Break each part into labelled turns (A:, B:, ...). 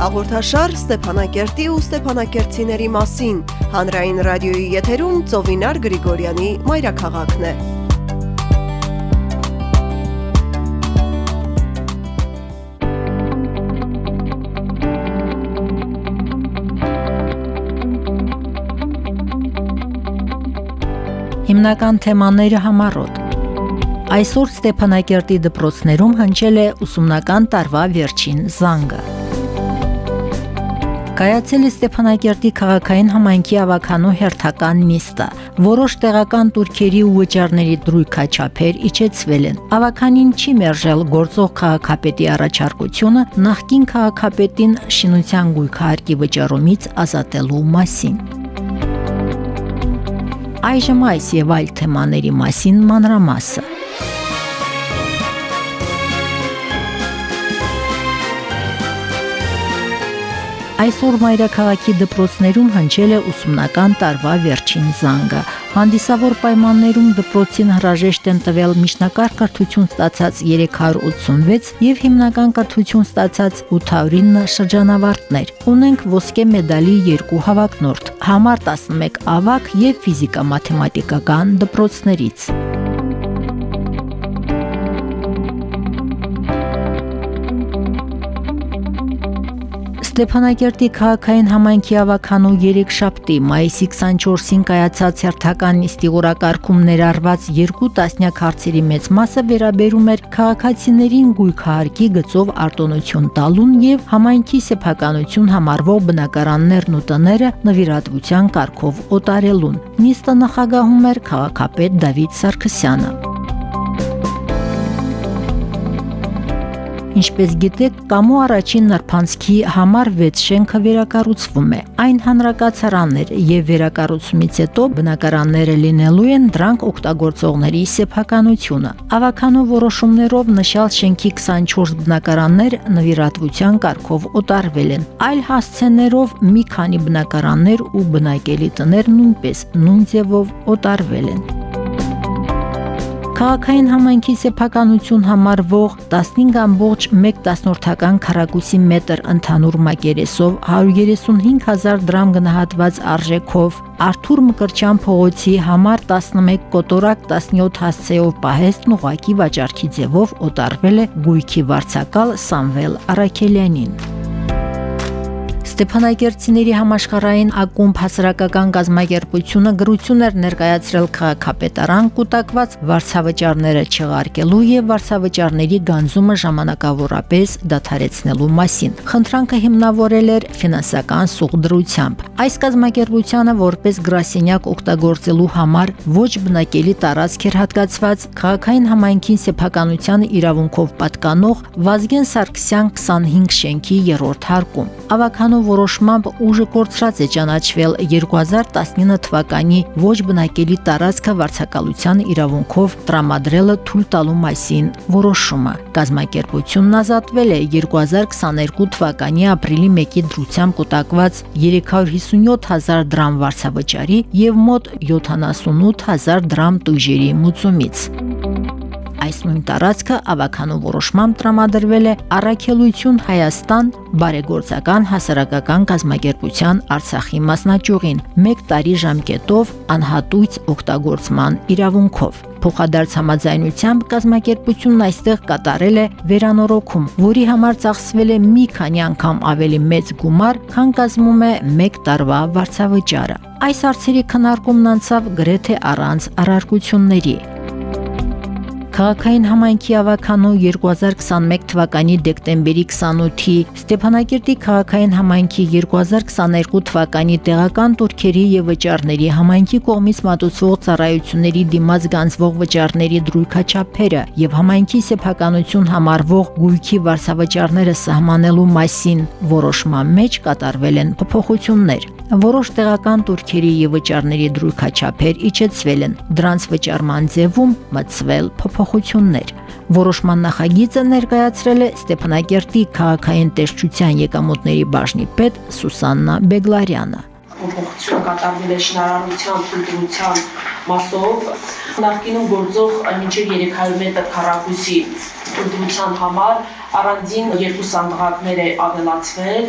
A: Հաղորդաշար Ստեփանակերտի ու Ստեփանակերտցիների մասին հանրային ռադիոյի եթերում Ծովինար Գրիգորյանի մայրաքաղաքն է։
B: Հիմնական թեմաները համառոտ Այսօր Ստեփանակերտի դպրոցներում հնչել է ուսումնական տարվա վերջին զանգը ներկայացել է Ստեփանակերտի քաղաքային համայնքի ավականու հերթական նիստը։ Որոշ տեղական турքերի ու վճարների դրույքաչափեր իջեցվել են։ Ավականին չի մերժել գործող քաղաքապետի առաջարկությունը նախկին քաղաքապետին շինության գույքարկի վճարումից ազատելու մասին։ Այժմ այս եւ այլ թեմաների մասին մանրամասը։ Այսօր մայրաքաղաքի դպրոցներում հնչել է ուսումնական տարվա վերջին զանգը։ Հանդիսավոր պայմաններում դպրոցին հրաժեշտ են տվել միջնակարգ կրթություն ստացած 386 եւ հիմնական կրթություն ստացած 809 շրջանավարտներ։ Ունենք ոսկե մեդալի երկու հավակնորդ՝ համար 11 ավակ եւ ֆիզիկա-մաթեմատիկական դպրոցներից։ Ստեփանակերտի քաղաքային համայնքի ավականու 3 շաբթի մայիսի 24-ին կայացած հերթական նիստի օրակարգում ներառված երկու տասնյակ հարցերի մեծ մասը վերաբերում էր քաղաքացիներին գույքահարկի գծով արտոնություն տալուն եւ համայնքի սեփականություն համարվող բնակարաններն ու տները նվիրատվության կարգով օտարելուն։ Նիստը նախագահում էր քաղաքապետ Դավիթ Սարգսյանը։ Ինչպես գիտեք, կամու առաջին նրբանցքի համար 6 շենքը վերակառուցվում է։ Այն հանրակացարաններ եւ վերակառուցումից հետո բնակարանները լինելու են դրանք օգտագործողների սեփականությունը։ Ավականու որոշումներով նշյալ շենքի 24 բնակարաններ նվիրատվության կարգով օտարվել են։ Այլ հասցեներով մի քանի բնակարաններ ու բնակելի տներ նույնպես նույն ձևով օտարվել են։ Քաղաքային համայնքի սեփականություն համարվող 15.1 տասնորդական քառակուսի մետր ընդհանուր մակերեսով 135000 դրամ գնահատված արժեքով Արթուր Մկրչյան փողոցի համար 11 կոտորակ 17 հասցեով պահեստն ուղակի վաճառքի ձևով օտարվել է գույքի վարչակալ Սամվել Արաքելյանին։ Ստեփանակերտցիների համաշխարհային ակումբ հասարակական գազագերբությունը գրություն էր ներկայացրել քաղաքապետարան կուտակված վարչավճարները չեղարկելու եւ վարչավճարների գանձումը ժամանակավորապես դադարեցնելու մասին։ Խնդրանքը հիմնավորել էր ֆինանսական սուղդրությամբ։ Այս գազագերբությունը որպես գրասենյակ օգտագործելու համար ոչ բնակելի տարածք էր հատկացված քաղաքային համայնքին սեփականության իրավունքով պատկանող Վազգեն Սարգսյան 25 շենքի 3-րդ հարկում։ Ավականով որոշմամբ ուժը կորցրած է ճանաչվել 2019 թվականի ոչ բնակելի տարածքը վարձակալության իրավունքով տրամադրելը թույլ տալու մասին որոշումը։ Կազմակերպությունն ազատվել է 2022 թվականի ապրիլի 1-ի դրությամբ կուտակված 357000 դրամ վարձավճարի եւ մոտ 78000 դրամ տույժերի մուծումից։ Այս նույն տարածքը ավականու որոշմամբ տրամադրվել է Արաքելություն Հայաստան բարեգործական հասարակական կազմակերպության Արցախի մասնաճյուղին 1 տարի ժամկետով անհատույց օգտագործման իրավունքով։ Փոխադարձ համաձայնությամբ կազմակերպությունն այստեղ կատարել է վերանորոգում, որի համար ծախսվել է մի քանի անգամ ավելի մեծ գումար, քան կազմում է 1 տարվա վարձավճարը։ Այս հարցերի քննարկումն անցավ գրեթե առանց առարկությունների։ Քաղաքային համայնքի ավականու 2021 թվականի դեկտեմբերի 28-ի, Ստեփանակերտի քաղաքային համայնքի 2022 թվականի տեղական турքերի եւ վճարների համայնքի կողմից մատուցվող ծառայությունների դիմաց գանձվող վճարների դրույքաչափերը եւ համայնքի սեփականություն համարվող գույքի վարսավճարները սահմանելու մասին որոշման մեջ կատարվել են փոփոխություններ։ Որոշ տեղական турքերի եւ վճարների դրույքաչափեր իջեցվել են։ Դրանց վճարման ձևում մցվել փոփոխ փոփոխություններ Որոշման նախագիծը ներկայացրել է Ստեփանակերտի քաղաքային տեսչության եկամուտների բաժնի պետ Սուսաննա Բեգլարյանը
C: փոփոխություն կատարվել է շինարարության թույլտվության մասով նախկինում գործող մինչև 300 մետր քառակուսի ընդդիմության համար առանձին երկու սանդղակներ է ավելացվել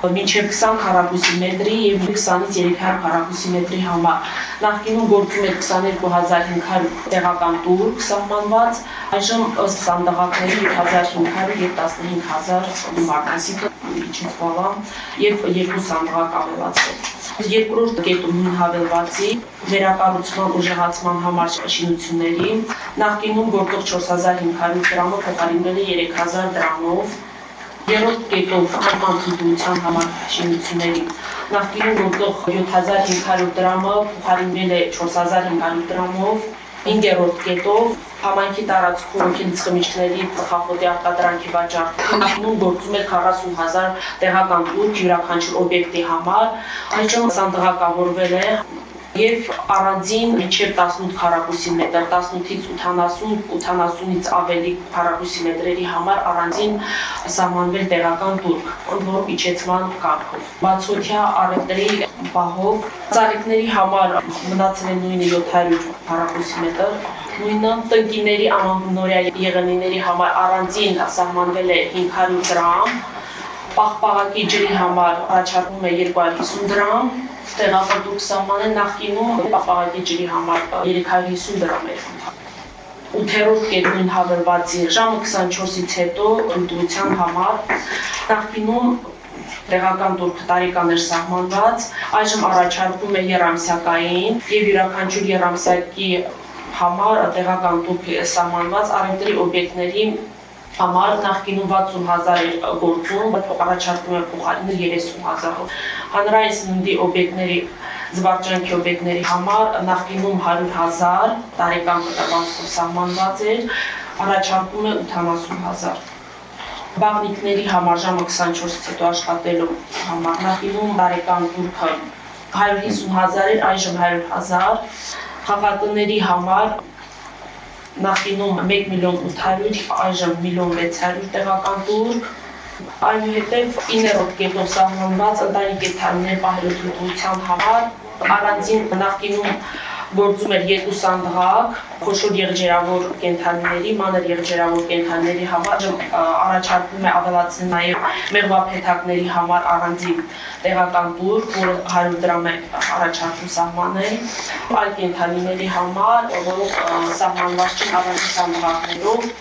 C: մինչև 20 քառակուսի մետրի եւ 20-ից 300 քառակուսի մետրի համար։ Նախկինում գործում էր 22500 տեղական տուրք սահմանված, այժմ ըստ սանդղակների 7500 եւ 15000 մարդ, այսինքն իջին բավան եւ երկու սանդղակ ավելացվել։ Երկրորդ կետում նույն հավելվածի վերակառուցման ուժեղացման համար շինությունների նախկինում գործող 4500 դրամը փոխարինվել է 3000 դրամով երրորդ կետով նման գիտության համար շինությունների նախկինում գործող 7500 դրամը փոխարինվել է 4500 դրամով ինգերորդ կետով համայնքի տարածքում քիմիցխմիչների ծխախոտի արտադրանքի վաճառքում գործում է 40000 տեղական տուն յուրաքանչյուր օբյեկտի համար այժմ սանդղակավորվել է եւ առանձին մինչեւ 18 քառակուսի մետր 18-ից 80 80-ից ավելի քառակուսի մետրերի համար առանձին սահմանվել տեղական տուրք, որով իջեցման կարգով։ Բացօթյա արևտրի բահով ծառիկների համար մնացել է նույնը 700 քառակուսի մետր, նույնը տնկիների անօրյա եղանիների համար առանձին սահմանվել է 500 դրամ, պաղպաղակի ջրի համար առաջարկվում է 250 դրամ, տեղապատուկ սահմանը նախկինում պապաղակի ջրի համար 350 դրամ էր ութերորդ կետին հավելվածի ժամը 24-ից հետո ընդդիմության համար նախկինում տեղական տուրք տարեկան էր սահմանված, այժմ առաջարկվում է երամսյակային եւ յուրաքանչյուր երամսյակի համար տեղական տուրք սահմանված արևտրի օբյեկտների համար նախկինում 60000 էր գործում, առաջարկում է փոխարինել 30000-ով։ Հանրային սննդի օբյեկտների զվարճանքի օբյեկտների համար նախկինում 100.000 տարեկան կտավանքով սահմանված էր, առաջարկում է 80.000 բաղնիկների համար ժամը 24-ից հետո աշխատելու համար նախինում տարեկան դուրքը 150.000 էր, այժմ 100.000 խաղատների համար նախինում 1 միլիոն 800, այժմ 1 միլիոն 600 տեղական տուրք այնուհետև 9-րդ կետով սահմանված ընտանի կենդանիներ պահելու տնտեսության համար առանձին նախկինում գործում էր երկու սանդղակ խոշոր եղջերավոր կենթանիների, մանր եղջերավոր կենթանիների համար առաջարկվում է ավելացնել նաև մեղվափեթակների համար առանձին տեղական տուր, որը 100 դրամ է առաջարկում սահմանել, այլ կենթանիների համար, որոնք սահմանված չեն առանձին սանդղակներով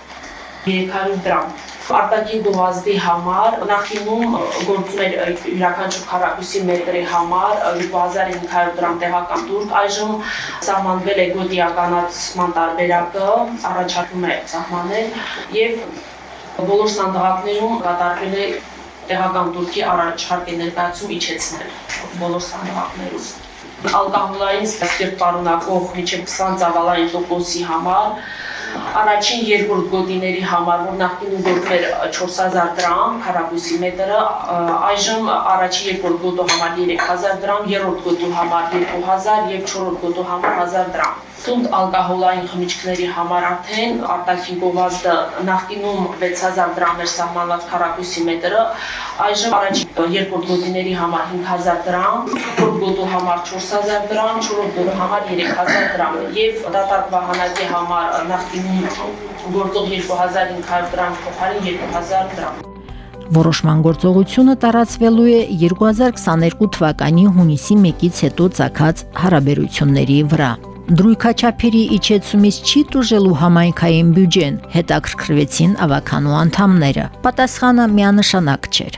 C: 300 դրամ արտաքին գովազդի համար նախինում գործում էր յուրաքանչյուր քառակուսի մետրի համար 2500 դրամ տեղական տուրք, այժմ սահմանվել է գոտիականացման տարբերակը, առաջարկում է սահմանել եւ բոլոր սանդղակներում կատարվել է տեղական տուրքի առաջարկ է ներկայացում իջեցնել բոլոր սանդղակներում ալկոհոլային սպիրտ պարունակող միջև 20 ծավալային տոկոսի համար առաջին երկրորդ գոտիների համար, որ նախկինում գործում էր 4000 դրամ քառակուսի մետրը, այժմ առաջին երկրորդ գոտու համար 3000 դրամ, երրորդ գոտու համար 2000 եւ չորրորդ գոտու համար 1000 դրամ թունդ ալկոհոլային խմիչքների համար արդեն արտաքին գովազդը նախկինում 6000 դրամ էր սահմանված քառակուսի մետրը, այժմ առաջին երկրորդ գոտիների համար 5000 դրամ, երկրորդ գոտու համար 4000 դրամ, չորրորդ գոտու համար 3000 դրամ եւ դատարկ վահանակի համար նախկինում գործող 2500 դրամ փոխարին 2000 դրամ
B: Որոշման գործողությունը տարածվելու է 2022 թվականի հունիսի 1-ից հետո ցակած հարաբերությունների վրա դրույքաչափերի իջեցումից չի տուժելու համայնքային բյուջեն, հետաքրքրվեցին ավականու անդամները։ Պատասխանը միանշանակ չէր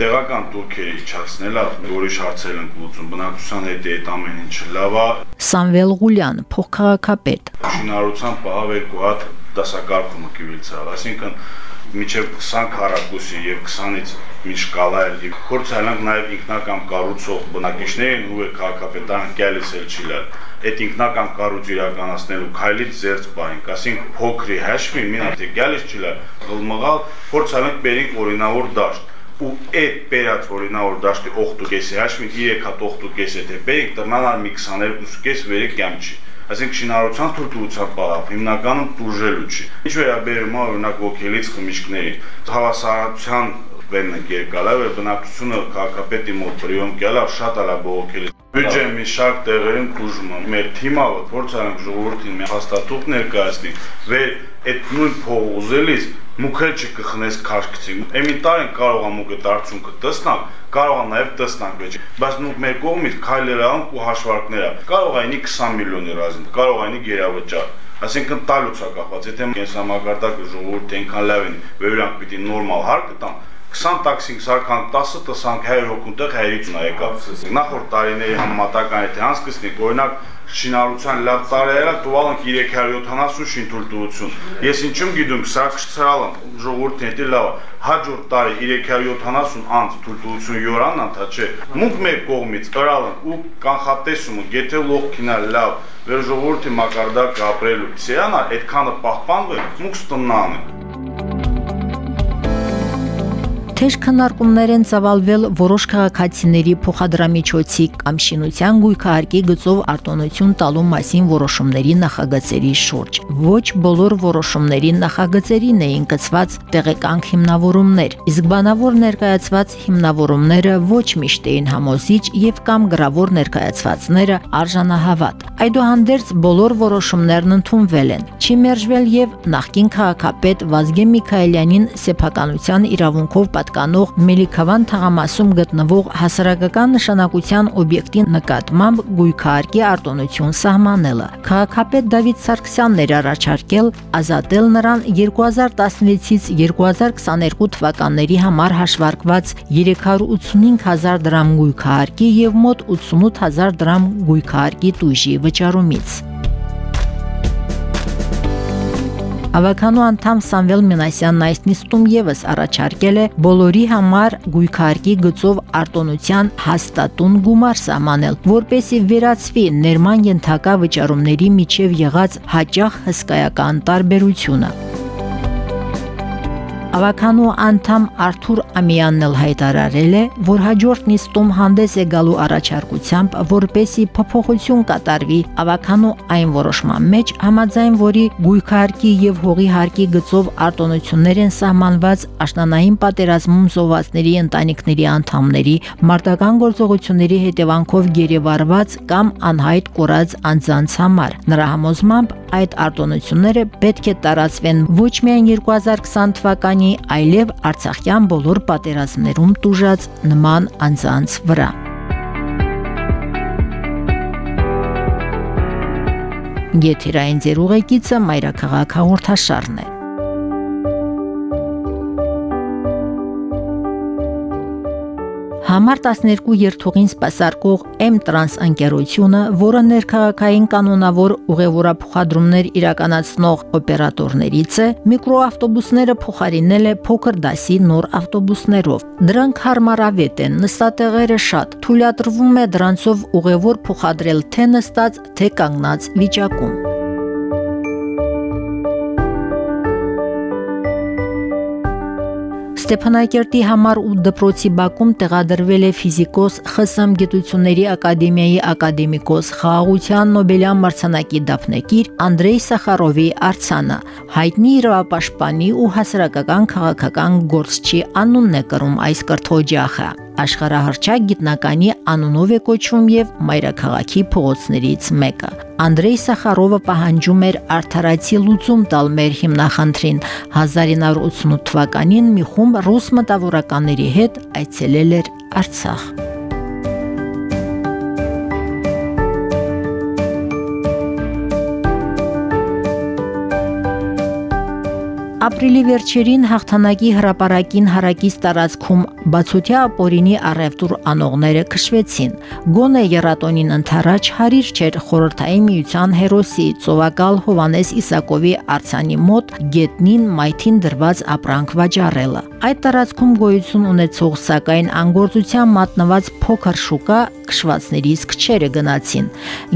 D: տեղական турքերի իջացնել է, որիշ հարցեր են գուծում, բնակության հետ է այդ ամեն ինչը լավ է։
B: Սամվել Ղուլյան, փոխքաղաքապետ։
D: Շինարարության պահավ երկու հատ դասակարգումը կիվիլց ա, այսինքն միջև 20 քառակուսի եւ 20-ից մինչ կալայել եւ փորձալանք նաեւ ինքնակամ կառուցող բնակիչներին ու քաղաքապետան կելս էլ չի լալ այդ ինքնակամ կառույց իրականացնելու քայլից ծերծ բանք ասենք փոքրի հաշվի մինա թե գալիս չի լալ գլմղալ փորձալանք բերենք օրինավոր դաշտ ու այդ բերած օրինավոր դաշտի 8.5-ի հաշվին 3 հատ 8.5 եթե բերենք տրնանալ մի 22.5 վերեք կամ չի այսինքն շինարարության թույլտվության պարավ հիմնականում տուժելու չի։ Ինչ վերաբերում է օրինակ ոգելից խմիչքների, հավասարության վենը երկալա եւ բնակչությունը քաղաքապետի մոտ պրիոմ գալա շատ ալա բողոքելի Բյուջե մի շարք տեղերին տուժում է։ Մեր թիմը փորձ արենք ժողովրդին մի հաստատուկ ներկայացնի, վեր այդ նույն փող ուզելիս մուքել չկխնես քաշքցի։ Էմի տարին կարող է մուկը դարձունքը տեսնալ, կարող է նաև տեսնանք վեճ։ Բայց նույն մեր կողմից քայլերը ու հաշվարկները կարող է ինի 20 միլիոնի ռազին, կարող է ինի գերավճար։ Այսինքն տալուց է կախված, եթե կենսամակարդակը ժողովուրդը այնքան լավ են, վերանք պիտի նորմալ հարկ տան, 20 տաքսին սարքան 10 տսանք 100 հոգուն տեղ 150 ա եկավ։ Նախորդ տարիների համեմատական եթե անցկացնենք, օրինակ շինարարության լավ տարիները տուալանք 370 շինթույլտվություն։ Ես ինչում գիտում, սա կշցրալն ժողովրդի հետ լավ։ Հաջորդ տարի 370 անց թույլտվություն յորանն անթա չէ։ Մուք մեր կողմից ըրալն ու կանխատեսումը, եթե լողքինա լավ, վեր ժողովրդի մակարդակ ապրելու։ Սեանա այդքանը պահպանվել, մուք ստնան։
B: Թեժ քննարկումներ են ծավալվել որոշ քաղաքացիների փոխադրամիջոցի կամ շինության գույքահարկի գծով արտոնություն տալու մասին որոշումների նախագծերի շուրջ։ Ոչ բոլոր որոշումների նախագծերին էին կցված տեղեկանք հիմնավորումներ, իսկ բանավոր ներկայացված հիմնավորումները ոչ միշտ էին համոզիչ եւ կամ գրավոր ներկայացվածները արժանահավատ։ Այդուհանդերձ բոլոր որոշումներն ընդունվել են։ Չի մերժվել եւ նախկին քաղաքապետ Վազգեն Միքայելյանին սեփականության իրավունքով պատկանող Մելիքավան թաղամասում գտնվող հասարակական նշանակության օբյեկտի նկատմամբ գույքարկի արտոնություն սահմանելը։ Քաղաքապետ Դավիթ Սարգսյանն էր առաջարկել ազատել նրան 2016-ից 2022 թվականների համար հաշվարկված 385000 դրամ գույքարկի եւ մոտ 88000 դրամ գույքարկի տույժի վճարումից։ Ավականու անդամ Սամվել Մինասյանն այս նիստում եւս առաջարկել է բոլորի համար գույքարկի գծով արտոնության հաստատուն գումար սահմանել, որպեսի վերացվի ներման ենթակա վճարումների միջև եղած հաճախ հսկայական տարբերությունը։ Ավականու անդամ Արթուր Ամյանն էլ հայտարարել է, որ հաջորդ նիստում հանդես է գալու առաջարկությամբ, որպեսի փոփոխություն կատարվի ավականու այն որոշման մեջ, համաձայն որի գույքարկի եւ հողի հարկի գծով արտոնություններ են սահմանված աշնանային պատերազմում զոհվածների ընտանիքների անդամների մարտական գործողությունների հետևանքով գերեվարված կամ անհայտ կորած անձանց համար։ Նրա համոզմամբ այդ արտոնությունները պետք է տարածվեն ոչ միայն 2020 թվականի, այլև Արցախյան բոլոր պատերազմներում տուժած նման անձանց վրա։ Գեթիրային ձեր ուղեկիցը Մայրաքաղաք հաղորդաշարն է։ Համար 12 երթուղին սպասարկող M-Trans ընկերությունը, որը ներքաղաքային կանոնավոր ուղևորափոխադրումներ իրականացնող օպերատորներից է, միկրոավտոբուսները փոխարինել է փոքր դասի նոր ավտոբուսներով։ Դրանք հարմարավետ են, նստատեղերը շատ, թույլատրվում է դրանցով ուղևոր փոխադրել թե նստած, թե կանգնած վիճակում։ Ստեփանակերտի համար 8 դպրոցի բակում տեղադրվել է ֆիզիկոս ԽՍՀՄ գիտությունների ակադեմիայի ակադեմիկոս խաղաղության Նոբելյան մրցանակի դափնեկիր Անդրեյ Սախարովի արցանը։ Հայտնի իրավապաշտպանի ու հասարակական քաղաքական գործչի անունն է կրում այս կրթօջախը աշխարհահռչակ գիտնականի անունով է կոչվում եւ մայրաքաղաքի փողոցներից մեկը։ Անդրեյ Սախարովը պահանջում էր արդարացի լուծում տալ մեր հիմնախնդրին։ 1988 թվականին մի խումբ ռուս մտավորականների հետ այցելել էր Արցախ։ Ապրիլի վերջերին հաղթանակի հրապարակին հարակից տարածքում բացօթյա ապորինի առևտուր անողները քշվեցին։ Գոնե երատոնին ընթരാճ հարիր չէր խորհրդային միության հերոսի Ծովակալ Հովանես Իսակովի արցանի մոտ գետնին մայթին դրված ապրանք վաճառելը։ Այդ տարածքում գոյություն ունեցող սակայն անգործության մատնված փոքր շուկա քշվածներից քչերը գնացին։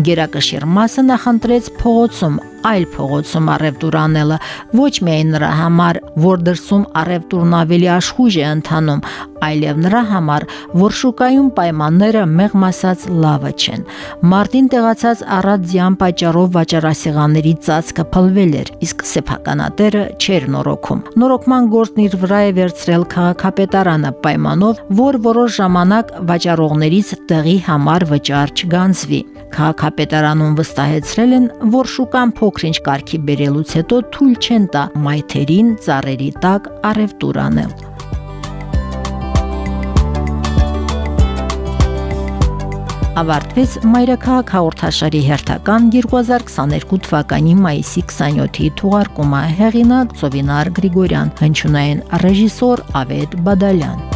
B: Գերակշիռ մասը նախընտրեց փողոցում այլ փողոցում առևտուր անելը ոչ միայն նրա համար, որ դրսում առևտուրն ավելի աշխույժ է ընթանում, այլև նրա համար, որ շուկայում պայմանները մեղմ ասած լավը չեն։ Մարտին տեղացած առածյան պատճառով վաճառասեղանների ծածկը փլվել էր, իսկ սեփականատերը չէր նորոգում։ Նորոգման գործն իր վրա է վերցրել քաղաքապետարանը պայմանով, որ որոշ ժամանակ վաճառողներից տեղի համար վճար չգանձվի։ Քաղաքապետարանում վստահեցրել են, որ շուկան փոքրինչ կարգի բերելուց հետո թույլ չեն տա մայթերին ծառերի տակ արևտուր անել։ ավարտվեց Մայրաքաղաք հաղորդաշարի հերթական 2022 թվականի մայիսի 27-ի թողարկումը հեղինակ Ծովինար Գրիգորյան, հնչյունային ռեժիսոր Ավետ Բադալյան։